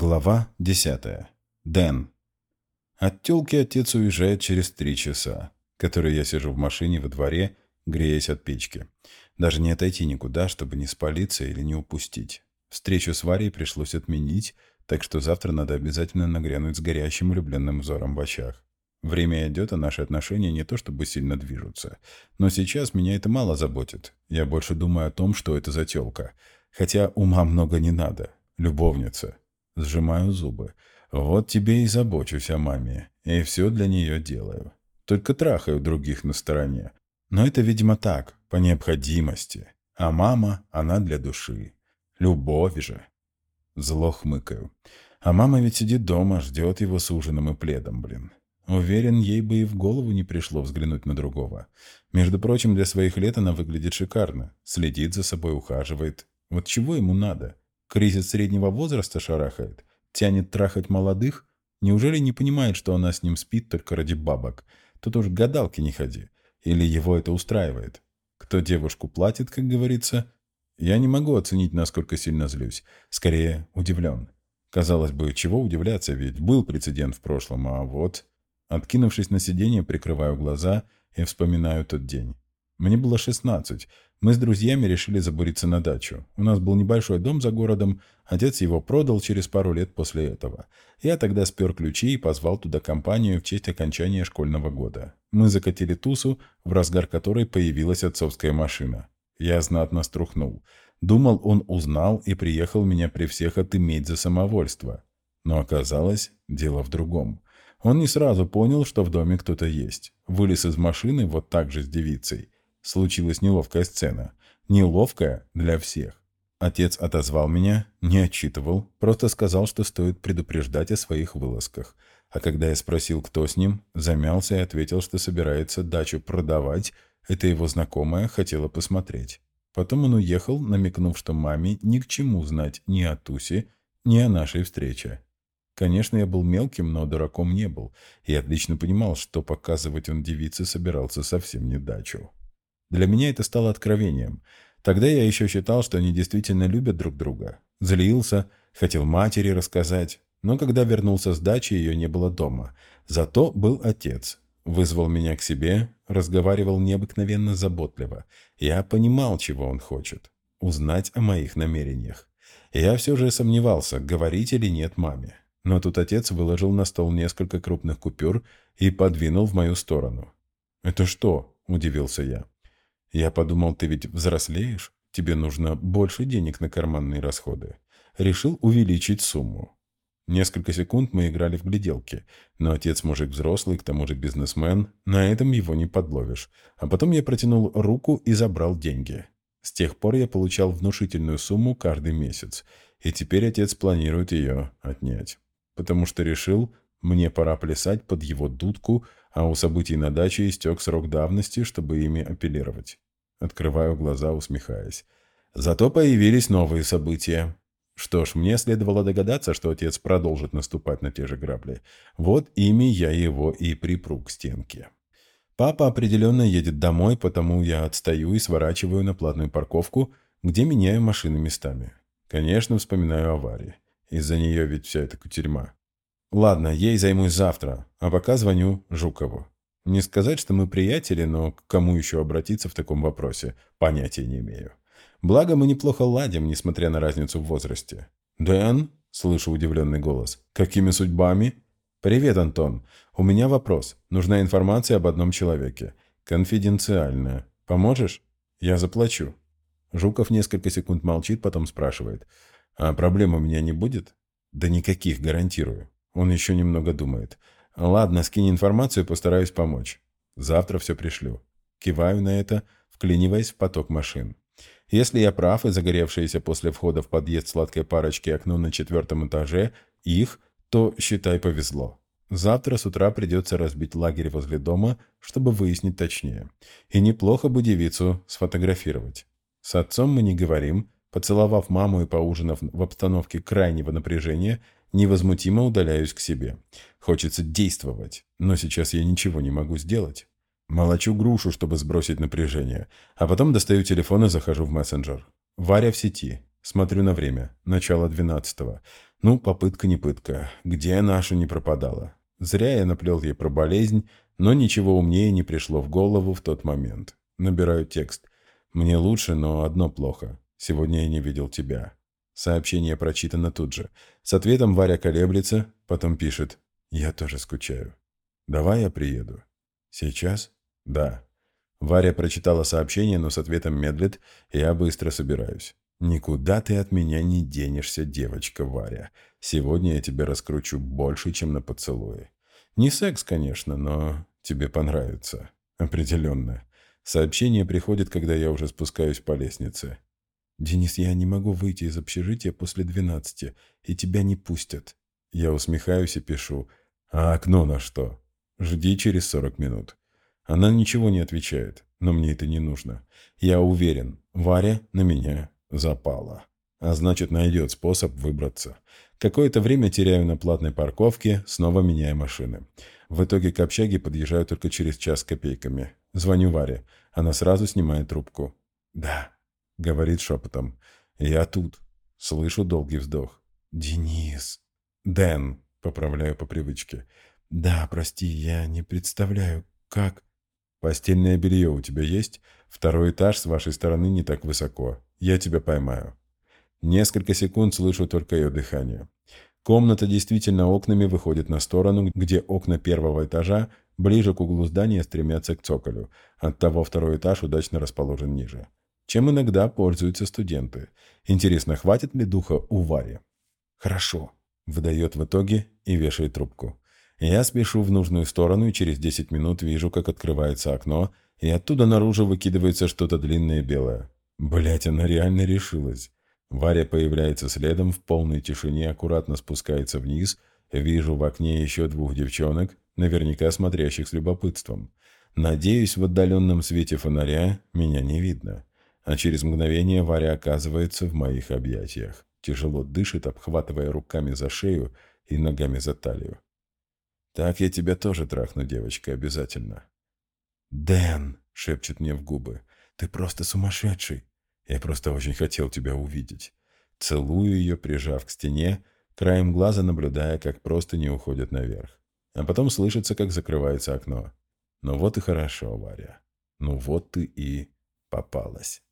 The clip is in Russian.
Глава 10. Дэн. От тёлки отец уезжает через три часа, которые я сижу в машине во дворе, греясь от печки. Даже не отойти никуда, чтобы не спалиться или не упустить. Встречу с Варей пришлось отменить, так что завтра надо обязательно нагрянуть с горящим влюбленным взором в очах. Время идет, а наши отношения не то чтобы сильно движутся. Но сейчас меня это мало заботит. Я больше думаю о том, что это за тёлка. Хотя ума много не надо. Любовница. Сжимаю зубы. Вот тебе и забочусь о маме. И все для нее делаю. Только трахаю других на стороне. Но это, видимо, так, по необходимости. А мама, она для души. Любовь же. Зло хмыкаю. А мама ведь сидит дома, ждет его с ужином и пледом, блин. Уверен, ей бы и в голову не пришло взглянуть на другого. Между прочим, для своих лет она выглядит шикарно. Следит за собой, ухаживает. Вот чего ему надо? Кризис среднего возраста шарахает? Тянет трахать молодых? Неужели не понимает, что она с ним спит только ради бабок? Тут уж гадалки не ходи. Или его это устраивает? Кто девушку платит, как говорится? Я не могу оценить, насколько сильно злюсь. Скорее, удивлен. Казалось бы, чего удивляться, ведь был прецедент в прошлом, а вот... Откинувшись на сиденье, прикрываю глаза и вспоминаю тот день. Мне было 16. Мы с друзьями решили забуриться на дачу. У нас был небольшой дом за городом. Отец его продал через пару лет после этого. Я тогда спер ключи и позвал туда компанию в честь окончания школьного года. Мы закатили тусу, в разгар которой появилась отцовская машина. Я знатно струхнул. Думал, он узнал и приехал меня при всех отыметь за самовольство. Но оказалось, дело в другом. Он не сразу понял, что в доме кто-то есть. Вылез из машины вот так же с девицей. Случилась неловкая сцена. Неловкая для всех. Отец отозвал меня, не отчитывал, просто сказал, что стоит предупреждать о своих вылазках. А когда я спросил, кто с ним, замялся и ответил, что собирается дачу продавать, это его знакомая хотела посмотреть. Потом он уехал, намекнув, что маме ни к чему знать ни о Тусе, ни о нашей встрече. Конечно, я был мелким, но дураком не был, и отлично понимал, что показывать он девице собирался совсем не дачу. Для меня это стало откровением. Тогда я еще считал, что они действительно любят друг друга. Злился, хотел матери рассказать. Но когда вернулся с дачи, ее не было дома. Зато был отец. Вызвал меня к себе, разговаривал необыкновенно заботливо. Я понимал, чего он хочет. Узнать о моих намерениях. Я все же сомневался, говорить или нет маме. Но тут отец выложил на стол несколько крупных купюр и подвинул в мою сторону. «Это что?» – удивился я. Я подумал, ты ведь взрослеешь, тебе нужно больше денег на карманные расходы. Решил увеличить сумму. Несколько секунд мы играли в гляделки, но отец мужик взрослый, к тому же бизнесмен, на этом его не подловишь. А потом я протянул руку и забрал деньги. С тех пор я получал внушительную сумму каждый месяц, и теперь отец планирует ее отнять. Потому что решил, мне пора плясать под его дудку, а у событий на даче истек срок давности, чтобы ими апеллировать. Открываю глаза, усмехаясь. Зато появились новые события. Что ж, мне следовало догадаться, что отец продолжит наступать на те же грабли. Вот ими я его и припру к стенке. Папа определенно едет домой, потому я отстаю и сворачиваю на платную парковку, где меняю машины местами. Конечно, вспоминаю аварии. Из-за нее ведь вся эта кутерьма. Ладно, ей займусь завтра, а пока звоню Жукову. Не сказать, что мы приятели, но к кому еще обратиться в таком вопросе, понятия не имею. Благо, мы неплохо ладим, несмотря на разницу в возрасте. «Дэн?» – слышу удивленный голос. «Какими судьбами?» «Привет, Антон. У меня вопрос. Нужна информация об одном человеке. Конфиденциальная. Поможешь? Я заплачу». Жуков несколько секунд молчит, потом спрашивает. «А проблем у меня не будет?» «Да никаких, гарантирую». Он еще немного думает. «Ладно, скинь информацию, постараюсь помочь. Завтра все пришлю». Киваю на это, вклиниваясь в поток машин. Если я прав, и загоревшееся после входа в подъезд сладкой парочки окно на четвертом этаже их, то, считай, повезло. Завтра с утра придется разбить лагерь возле дома, чтобы выяснить точнее. И неплохо бы девицу сфотографировать. С отцом мы не говорим. Поцеловав маму и поужинав в обстановке крайнего напряжения, невозмутимо удаляюсь к себе. Хочется действовать, но сейчас я ничего не могу сделать. Молочу грушу, чтобы сбросить напряжение, а потом достаю телефон и захожу в мессенджер. Варя в сети. Смотрю на время. Начало двенадцатого. Ну, попытка не пытка. Где наша не пропадала? Зря я наплел ей про болезнь, но ничего умнее не пришло в голову в тот момент. Набираю текст. «Мне лучше, но одно плохо. Сегодня я не видел тебя». Сообщение прочитано тут же. С ответом Варя колеблется, потом пишет. «Я тоже скучаю. Давай я приеду». «Сейчас?» «Да». Варя прочитала сообщение, но с ответом медлит, я быстро собираюсь. «Никуда ты от меня не денешься, девочка Варя. Сегодня я тебе раскручу больше, чем на поцелуи. Не секс, конечно, но тебе понравится. Определенно. Сообщение приходит, когда я уже спускаюсь по лестнице. «Денис, я не могу выйти из общежития после двенадцати, и тебя не пустят». Я усмехаюсь и пишу. «А окно на что?» «Жди через сорок минут». Она ничего не отвечает, но мне это не нужно. Я уверен, Варя на меня запала. А значит, найдет способ выбраться. Какое-то время теряю на платной парковке, снова меняю машины. В итоге к общаге подъезжаю только через час с копейками. Звоню Варе. Она сразу снимает трубку. «Да», — говорит шепотом. «Я тут». Слышу долгий вздох. «Денис». «Дэн», — поправляю по привычке. «Да, прости, я не представляю, как...» «Постельное белье у тебя есть? Второй этаж с вашей стороны не так высоко. Я тебя поймаю». Несколько секунд слышу только ее дыхание. Комната действительно окнами выходит на сторону, где окна первого этажа ближе к углу здания стремятся к цоколю. Оттого второй этаж удачно расположен ниже. Чем иногда пользуются студенты. Интересно, хватит ли духа у Вари? «Хорошо», — выдает в итоге и вешает трубку. Я спешу в нужную сторону и через 10 минут вижу, как открывается окно, и оттуда наружу выкидывается что-то длинное белое. Блять, она реально решилась. Варя появляется следом, в полной тишине аккуратно спускается вниз. Вижу в окне еще двух девчонок, наверняка смотрящих с любопытством. Надеюсь, в отдаленном свете фонаря меня не видно. А через мгновение Варя оказывается в моих объятиях. Тяжело дышит, обхватывая руками за шею и ногами за талию. Так я тебя тоже трахну, девочка, обязательно. «Дэн!» — шепчет мне в губы. «Ты просто сумасшедший!» «Я просто очень хотел тебя увидеть». Целую ее, прижав к стене, краем глаза наблюдая, как просто не уходят наверх. А потом слышится, как закрывается окно. «Ну вот и хорошо, Варя. Ну вот ты и попалась».